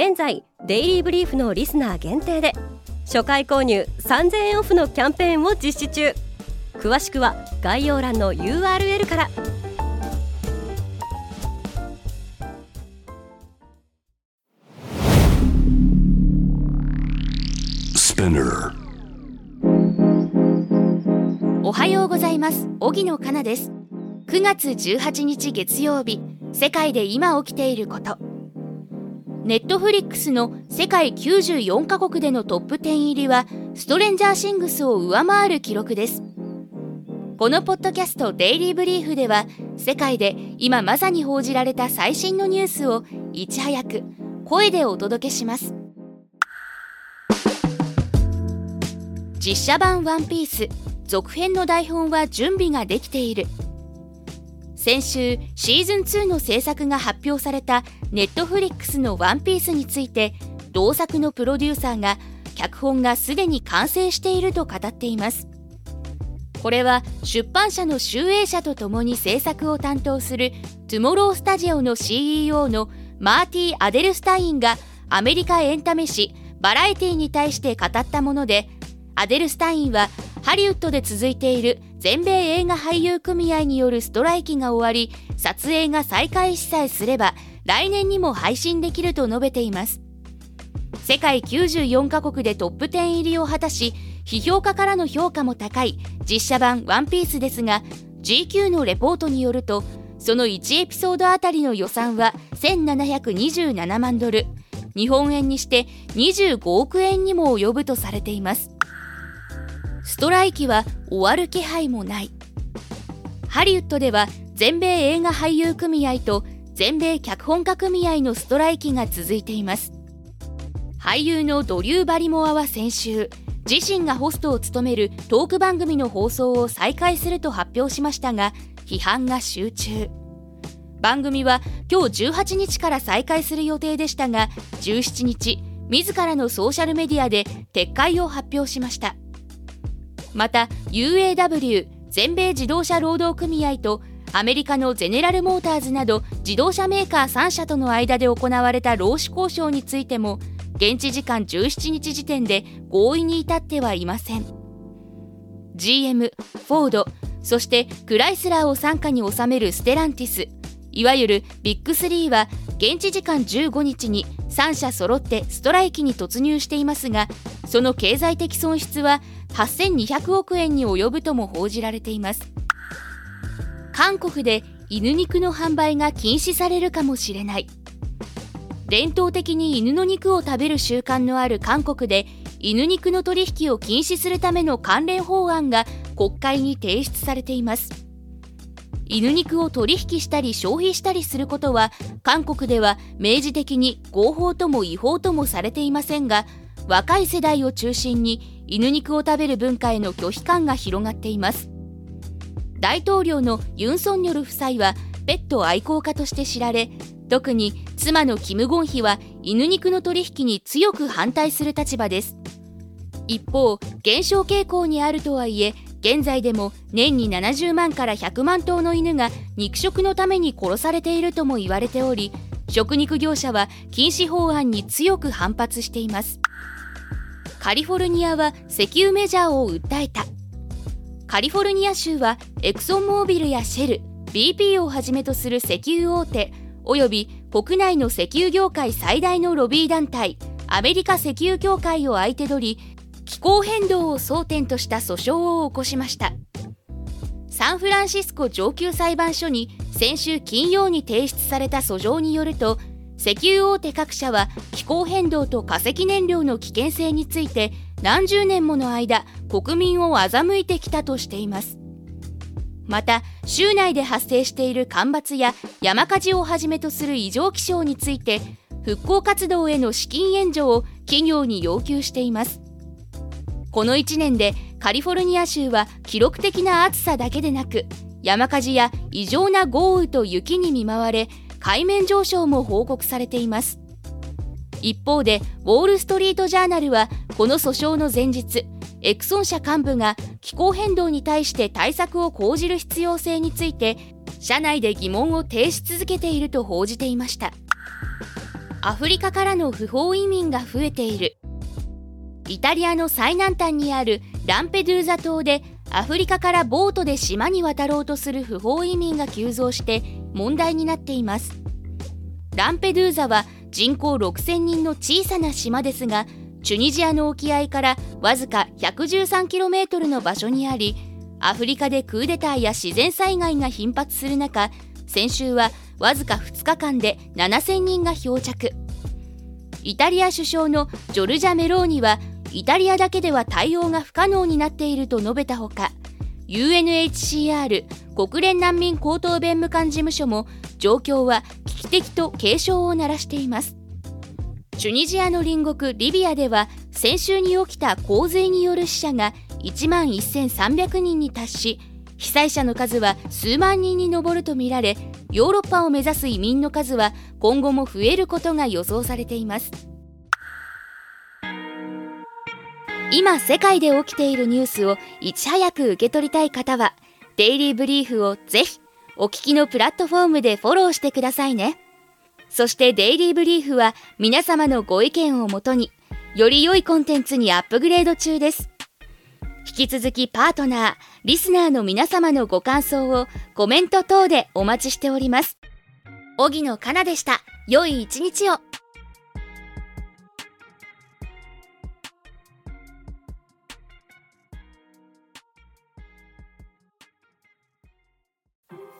現在デイリーブリーフのリスナー限定で初回購入3000円オフのキャンペーンを実施中。詳しくは概要欄の URL から。おはようございます。荻野かなです。9月18日月曜日。世界で今起きていることネットフリックスの世界94カ国でのトップ10入りはストレンジャーシングスを上回る記録です。このポッドキャストデイリーブリーフでは世界で今まさに報じられた最新のニュースをいち早く声でお届けします。実写版ワンピース続編の台本は準備ができている。先週シーズン2の制作が発表されたネットフリックスの「ワンピースについて同作のプロデューサーが脚本がすでに完成していると語っています。これは出版社の集英社とともに制作を担当するトゥモロースタジオの CEO のマーティ・アデルスタインがアメリカエンタメ誌バラエティに対して語ったものでアデルスタインはハリウッドで続いている全米映画俳優組合によるストライキが終わり撮影が再開しさえすれば来年にも配信できると述べています。世界94カ国でトップ10入りを果たし批評家からの評価も高い実写版ワンピースですが GQ のレポートによるとその1エピソードあたりの予算は1727万ドル。日本円にして25億円にも及ぶとされています。ストライキは終わる気配もない。ハリウッドでは全米映画俳優組合と全米脚本家組合のストライキが続いています。俳優のドリュー・バリモアは先週自身がホストを務めるトーク番組の放送を再開すると発表しましたが批判が集中。番組は今日18日から再開する予定でしたが17日自らのソーシャルメディアで撤回を発表しました。また UAW 全米自動車労働組合とアメリカのゼネラル・モーターズなど自動車メーカー3社との間で行われた労使交渉についても現地時間17日時点で合意に至ってはいません。GM、フォードそしてクライスラーを傘下に収めるステランティスいわゆるビッグ3は現地時間15日に3社揃ってストライキに突入していますがその経済的損失は8200億円に及ぶとも報じられています。韓国で犬肉の販売が禁止されるかもしれない。伝統的に犬の肉を食べる習慣のある韓国で犬肉の取引を禁止するための関連法案が国会に提出されています。犬肉を取引したり消費したりすることは韓国では明示的に合法とも違法ともされていませんが若い世代を中心に犬肉を食べる文化への拒否感が広がっています。大統領のユン・ソンニョル夫妻はペット愛好家として知られ特に妻のキム・ゴンヒは犬肉の取引に強く反対する立場です。一方減少傾向にあるとはいえ現在でも年に70万から100万頭の犬が肉食のために殺されているとも言われており食肉業者は禁止法案に強く反発しています。カリフォルニアは石油メジャーを訴えた。カリフォルニア州はエクソンモービルやシェル BP をはじめとする石油大手および国内の石油業界最大のロビー団体アメリカ石油協会を相手取り気候変動を争点とした訴訟を起こしました。サンフランシスコ上級裁判所に先週金曜に提出された訴状によると石油大手各社は気候変動と化石燃料の危険性について何十年もの間国民を欺いてきたとしています。また州内で発生している干ばつや山火事をはじめとする異常気象について復興活動への資金援助を企業に要求しています。この1年でカリフォルニア州は記録的な暑さだけでなく山火事や異常な豪雨と雪に見舞われ海面上昇も報告されています。一方でウォール・ストリート・ジャーナルはこの訴訟の前日エクソン社幹部が気候変動に対して対策を講じる必要性について社内で疑問を呈し続けていると報じていました。アフリカからの不法移民が増えている。イタリアの最南端にあるランペドゥーザ島でアフリカからボートで島に渡ろうとする不法移民が急増して問題になっています。ランペドゥーザは人口6000人の小さな島ですがチュニジアの沖合からわずか 113km の場所にありアフリカでクーデターや自然災害が頻発する中先週はわずか2日間で7000人が漂着。イタリア首相のジョルジャ・メローニはイタリアだけでは対応が不可能になっていると述べたほか UNHCR 国連難民高等弁務官事務所も状況は危機的と警鐘を鳴らしています。チュニジアの隣国リビアでは先週に起きた洪水による死者が1万1300人に達し被災者の数は数万人に上るとみられヨーロッパを目指す移民の数は今後も増えることが予想されています。今世界で起きているニュースをいち早く受け取りたい方はデイリーブリーフをぜひお聞きのプラットフォームでフォローしてくださいねそしてデイリーブリーフは皆様のご意見をもとにより良いコンテンツにアップグレード中です引き続きパートナー、リスナーの皆様のご感想をコメント等でお待ちしております。荻野かなでした。良い一日を。